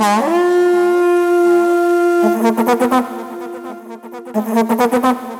Thank you.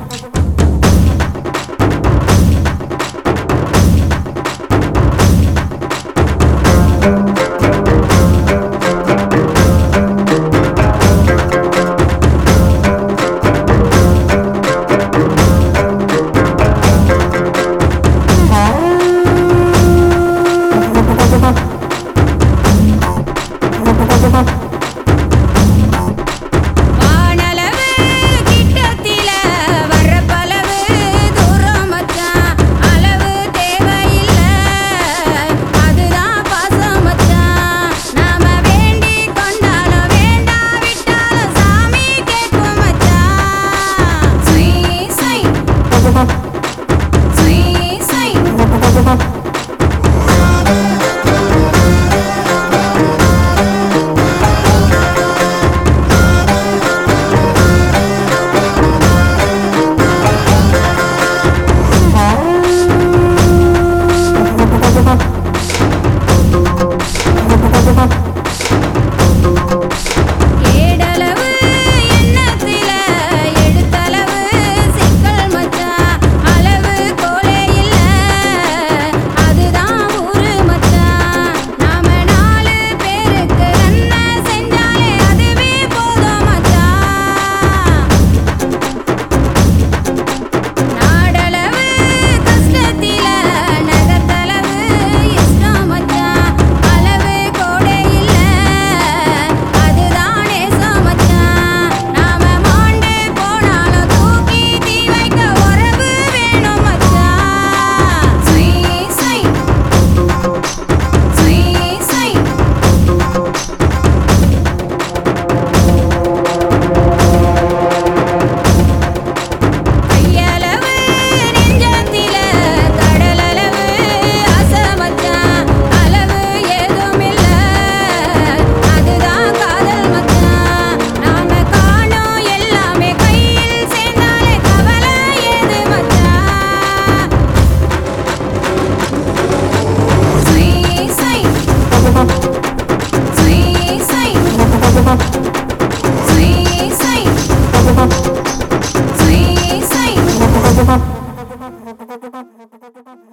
Thank you. Oh. Gracias.